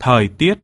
Thời tiết